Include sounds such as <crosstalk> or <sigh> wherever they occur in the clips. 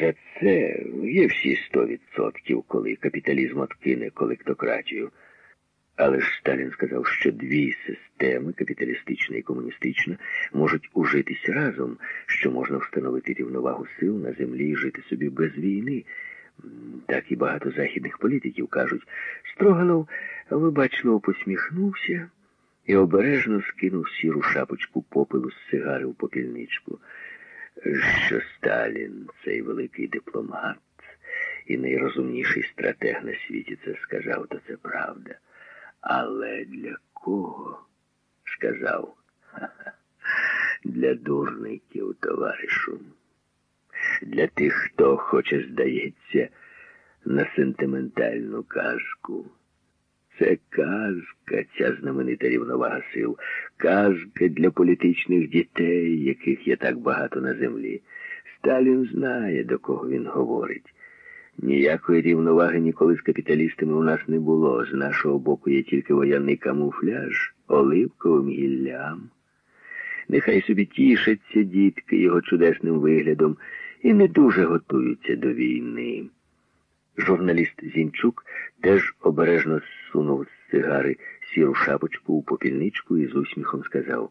за це є всі сто відсотків, коли капіталізм откине колектократію. Але ж Сталін сказав, що дві системи, капіталістична і комуністична, можуть ужитись разом, що можна встановити рівновагу сил на землі і жити собі без війни. Так і багато західних політиків кажуть. Строганов вибачливо посміхнувся і обережно скинув сіру шапочку попелу з сигари у попільничку. Що Сталін, цей великий дипломат і найрозумніший стратег на світі це сказав, то це правда. Але для кого? Сказав. <laughs> Для дурників, товаришу. Для тих, хто хоче, здається, на сентиментальну казку. Це казка, ця знаменита рівновага сил, казка для політичних дітей, яких є так багато на землі. Сталін знає, до кого він говорить. Ніякої рівноваги ніколи з капіталістами у нас не було. З нашого боку є тільки воєнний камуфляж, оливковим гіллям. Нехай собі тішаться дітки його чудесним виглядом і не дуже готуються до війни. Журналіст Зінчук теж обережно зсунув з цигари сіру шапочку у попільничку і з усміхом сказав.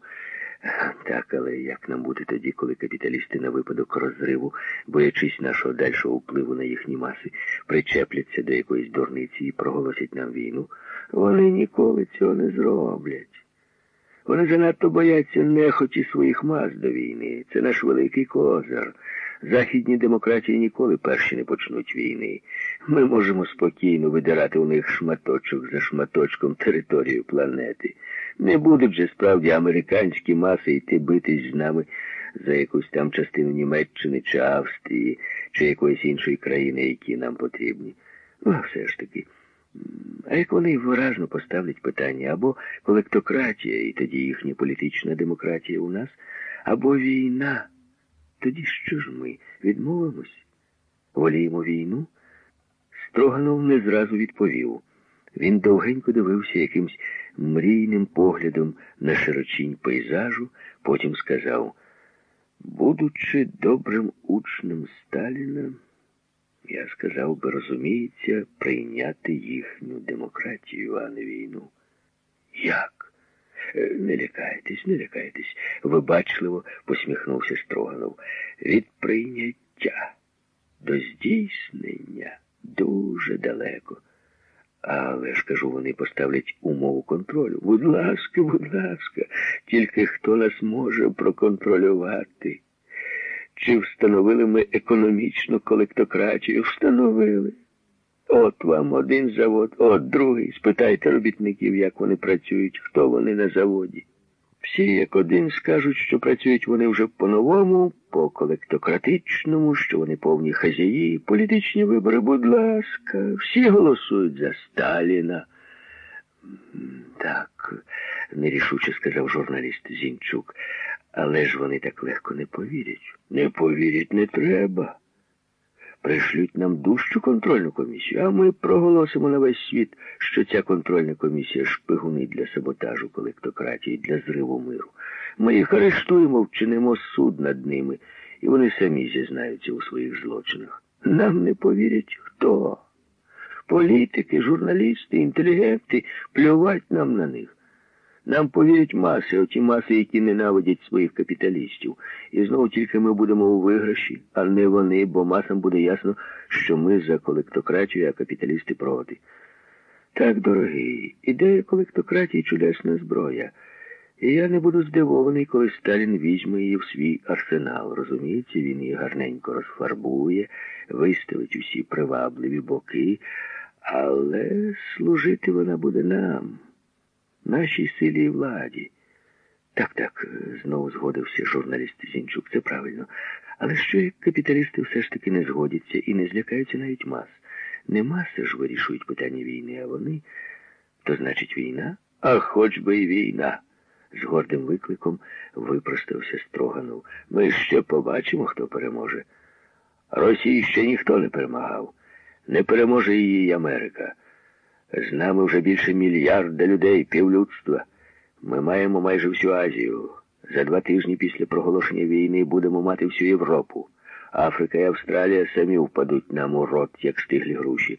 Так, але як нам бути тоді, коли капіталісти на випадок розриву, боячись нашого дальшого впливу на їхні маси, причепляться до якоїсь дурниці і проголосять нам війну? Вони ніколи цього не зроблять. Вони занадто бояться нехоті своїх мас до війни. Це наш великий козир. Західні демократії ніколи перші не почнуть війни. Ми можемо спокійно видирати у них шматочок за шматочком територію планети. Не будуть же справді американські маси йти битись з нами за якусь там частину Німеччини чи Австрії, чи якоїсь іншої країни, які нам потрібні. Ну, а все ж таки. А як вони виражно поставлять питання або колектократія, і тоді їхня політична демократія у нас, або війна, тоді що ж ми відмовимось? Воліємо війну? Строганов не зразу відповів. Він довгенько дивився якимсь мрійним поглядом на широчінь пейзажу, потім сказав, будучи добрим учнем Сталіна, я сказав би, розуміється, прийняти їхню демократію, а не війну. Як? Е, не лякайтесь, не лякайтесь, вибачливо посміхнувся Строганов. Від прийняття до здійснення дуже далеко. Але ж кажу, вони поставлять умову контролю. Будь ласка, будь ласка, тільки хто нас може проконтролювати? Чи встановили ми економічну колектократію? Встановили. От вам один завод, от другий. Спитайте робітників, як вони працюють, хто вони на заводі. Всі, як один, скажуть, що працюють вони вже по-новому, по-колектократичному, що вони повні хазяї, політичні вибори, будь ласка, всі голосують за Сталіна. Так, нерішуче сказав журналіст Зінчук, але ж вони так легко не повірять. Не повірять не треба. Пришлють нам дужчу контрольну комісію, а ми проголосимо на весь світ, що ця контрольна комісія шпигуни для саботажу колектократії, для зриву миру. Ми їх арештуємо, вчинимо суд над ними, і вони самі зізнаються у своїх злочинах. Нам не повірять хто. Політики, журналісти, інтелігенти плювать нам на них. Нам повірять маси, оті маси, які ненавидять своїх капіталістів. І знову тільки ми будемо у виграші, а не вони, бо масам буде ясно, що ми за колектократію, а капіталісти проти. Так, дорогий, ідея колектократії чудесна зброя. І я не буду здивований, коли Сталін візьме її в свій арсенал. Розумієте, він її гарненько розфарбує, виставить усі привабливі боки, але служити вона буде нам нашій силі і владі. Так, так, знову згодився журналіст Зінчук, це правильно. Але що як капіталісти все ж таки не згодяться і не злякаються навіть мас? Не маси ж вирішують питання війни, а вони. То значить війна? А хоч би і війна. З гордим викликом випростався Строганов. Ми ще побачимо, хто переможе. Росії ще ніхто не перемагав. Не переможе її Америка. З нами вже більше мільярда людей, півлюдства. Ми маємо майже всю Азію. За два тижні після проголошення війни будемо мати всю Європу. Африка і Австралія самі впадуть нам у рот, як стиглі груші.